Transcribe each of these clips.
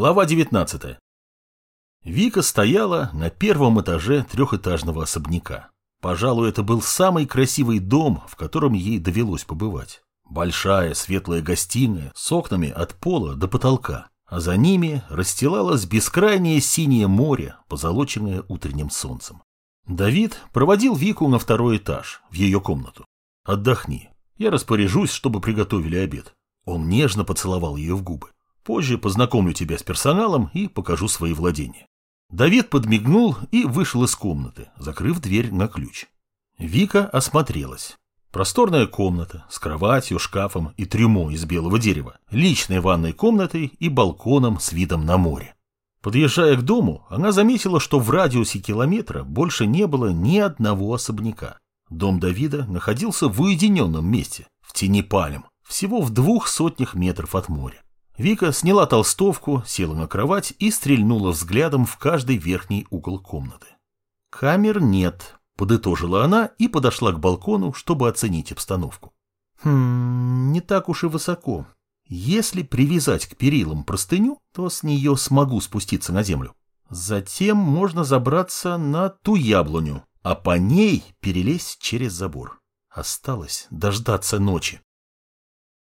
Глава 19. Вика стояла на первом этаже трехэтажного особняка. Пожалуй, это был самый красивый дом, в котором ей довелось побывать. Большая светлая гостиная с окнами от пола до потолка, а за ними расстилалось бескрайнее синее море, позолоченное утренним солнцем. Давид проводил Вику на второй этаж, в ее комнату. «Отдохни. Я распоряжусь, чтобы приготовили обед». Он нежно поцеловал ее в губы. Позже познакомлю тебя с персоналом и покажу свои владения. Давид подмигнул и вышел из комнаты, закрыв дверь на ключ. Вика осмотрелась. Просторная комната с кроватью, шкафом и трюмо из белого дерева, личной ванной комнатой и балконом с видом на море. Подъезжая к дому, она заметила, что в радиусе километра больше не было ни одного особняка. Дом Давида находился в уединенном месте, в тени пальм, всего в двух сотнях метров от моря. Вика сняла толстовку, села на кровать и стрельнула взглядом в каждый верхний угол комнаты. «Камер нет», — подытожила она и подошла к балкону, чтобы оценить обстановку. «Хм, не так уж и высоко. Если привязать к перилам простыню, то с нее смогу спуститься на землю. Затем можно забраться на ту яблоню, а по ней перелезть через забор. Осталось дождаться ночи.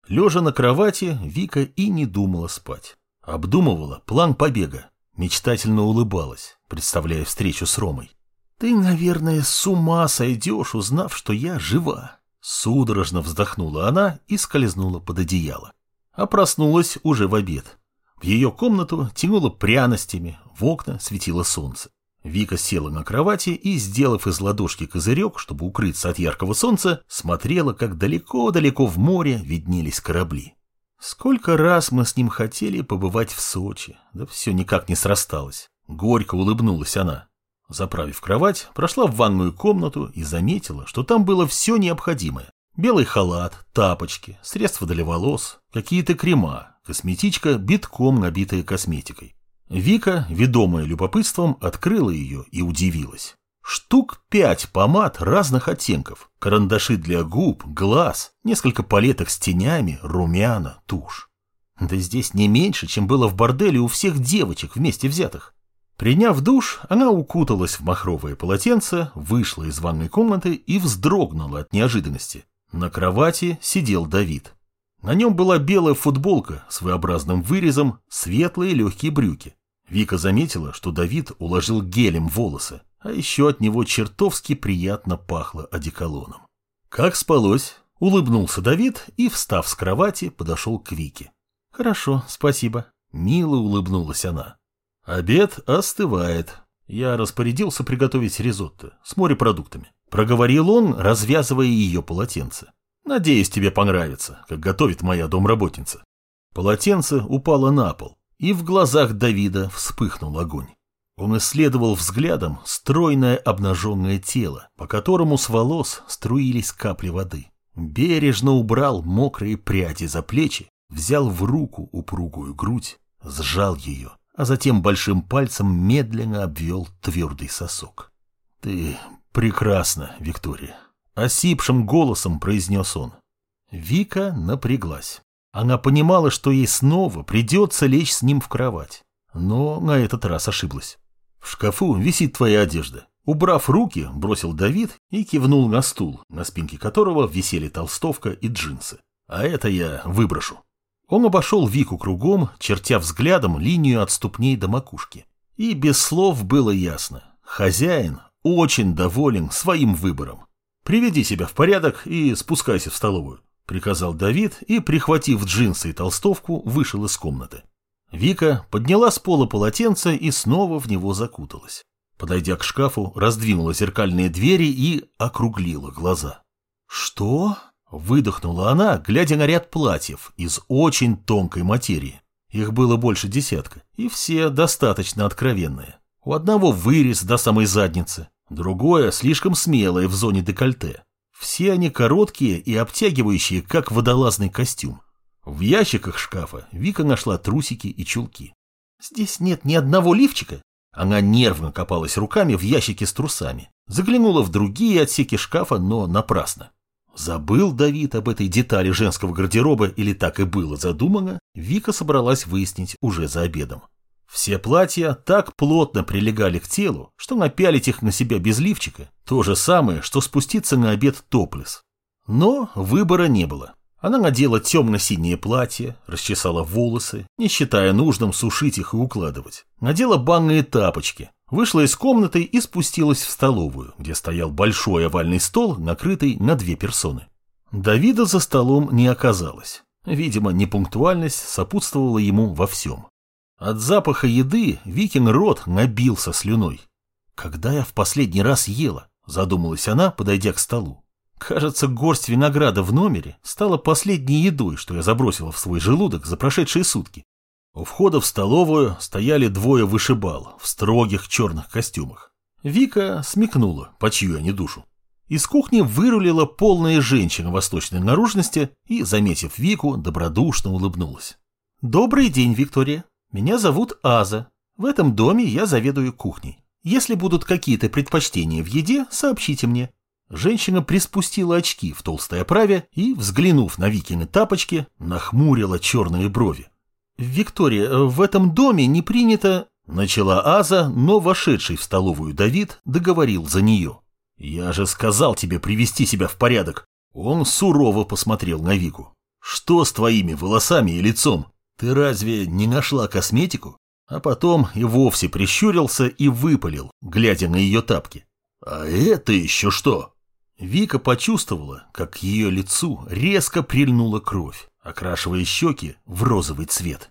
Лежа на кровати, Вика и не думала спать. Обдумывала план побега. Мечтательно улыбалась, представляя встречу с Ромой. «Ты, наверное, с ума сойдешь, узнав, что я жива». Судорожно вздохнула она и скользнула под одеяло. А проснулась уже в обед. В ее комнату тянуло пряностями, в окна светило солнце. Вика села на кровати и, сделав из ладошки козырек, чтобы укрыться от яркого солнца, смотрела, как далеко-далеко в море виднелись корабли. Сколько раз мы с ним хотели побывать в Сочи, да все никак не срасталось. Горько улыбнулась она. Заправив кровать, прошла в ванную комнату и заметила, что там было все необходимое. Белый халат, тапочки, средства для волос, какие-то крема, косметичка, битком набитая косметикой. Вика, ведомая любопытством, открыла ее и удивилась. Штук пять помад разных оттенков, карандаши для губ, глаз, несколько палеток с тенями, румяна, тушь. Да здесь не меньше, чем было в борделе у всех девочек вместе взятых. Приняв душ, она укуталась в махровое полотенце, вышла из ванной комнаты и вздрогнула от неожиданности. На кровати сидел Давид. На нем была белая футболка с своеобразным вырезом, светлые легкие брюки. Вика заметила, что Давид уложил гелем волосы, а еще от него чертовски приятно пахло одеколоном. «Как спалось?» — улыбнулся Давид и, встав с кровати, подошел к Вике. «Хорошо, спасибо». Мило улыбнулась она. «Обед остывает. Я распорядился приготовить ризотто с морепродуктами». Проговорил он, развязывая ее полотенце. «Надеюсь, тебе понравится, как готовит моя домработница». Полотенце упало на пол, и в глазах Давида вспыхнул огонь. Он исследовал взглядом стройное обнаженное тело, по которому с волос струились капли воды. Бережно убрал мокрые пряди за плечи, взял в руку упругую грудь, сжал ее, а затем большим пальцем медленно обвел твердый сосок. «Ты прекрасна, Виктория», — осипшим голосом произнес он. Вика напряглась. Она понимала, что ей снова придется лечь с ним в кровать. Но на этот раз ошиблась. В шкафу висит твоя одежда. Убрав руки, бросил Давид и кивнул на стул, на спинке которого висели толстовка и джинсы. А это я выброшу. Он обошел Вику кругом, чертя взглядом линию от ступней до макушки. И без слов было ясно. Хозяин очень доволен своим выбором. Приведи себя в порядок и спускайся в столовую приказал Давид и, прихватив джинсы и толстовку, вышел из комнаты. Вика подняла с пола полотенце и снова в него закуталась. Подойдя к шкафу, раздвинула зеркальные двери и округлила глаза. «Что?» – выдохнула она, глядя на ряд платьев из очень тонкой материи. Их было больше десятка, и все достаточно откровенные. У одного вырез до самой задницы, другое слишком смелое в зоне декольте, все они короткие и обтягивающие, как водолазный костюм. В ящиках шкафа Вика нашла трусики и чулки. Здесь нет ни одного лифчика. Она нервно копалась руками в ящике с трусами. Заглянула в другие отсеки шкафа, но напрасно. Забыл Давид об этой детали женского гардероба или так и было задумано, Вика собралась выяснить уже за обедом. Все платья так плотно прилегали к телу, что напялить их на себя без лифчика – то же самое, что спуститься на обед топлес. Но выбора не было. Она надела темно-синее платье, расчесала волосы, не считая нужным сушить их и укладывать. Надела банные тапочки, вышла из комнаты и спустилась в столовую, где стоял большой овальный стол, накрытый на две персоны. Давида за столом не оказалось. Видимо, непунктуальность сопутствовала ему во всем. От запаха еды Викин рот набился слюной. «Когда я в последний раз ела?» – задумалась она, подойдя к столу. «Кажется, горсть винограда в номере стала последней едой, что я забросила в свой желудок за прошедшие сутки». У входа в столовую стояли двое вышибал в строгих черных костюмах. Вика смекнула, по чью они душу. Из кухни вырулила полная женщина восточной наружности и, заметив Вику, добродушно улыбнулась. «Добрый день, Виктория. Меня зовут Аза. В этом доме я заведую кухней. Если будут какие-то предпочтения в еде, сообщите мне. Женщина приспустила очки в толстой оправе и, взглянув на Викины тапочки, нахмурила черные брови. «Виктория, в этом доме не принято...» Начала Аза, но вошедший в столовую Давид договорил за нее. «Я же сказал тебе привести себя в порядок!» Он сурово посмотрел на Вику. «Что с твоими волосами и лицом? «Ты разве не нашла косметику?» А потом и вовсе прищурился и выпалил, глядя на ее тапки. «А это еще что?» Вика почувствовала, как к ее лицу резко прильнула кровь, окрашивая щеки в розовый цвет.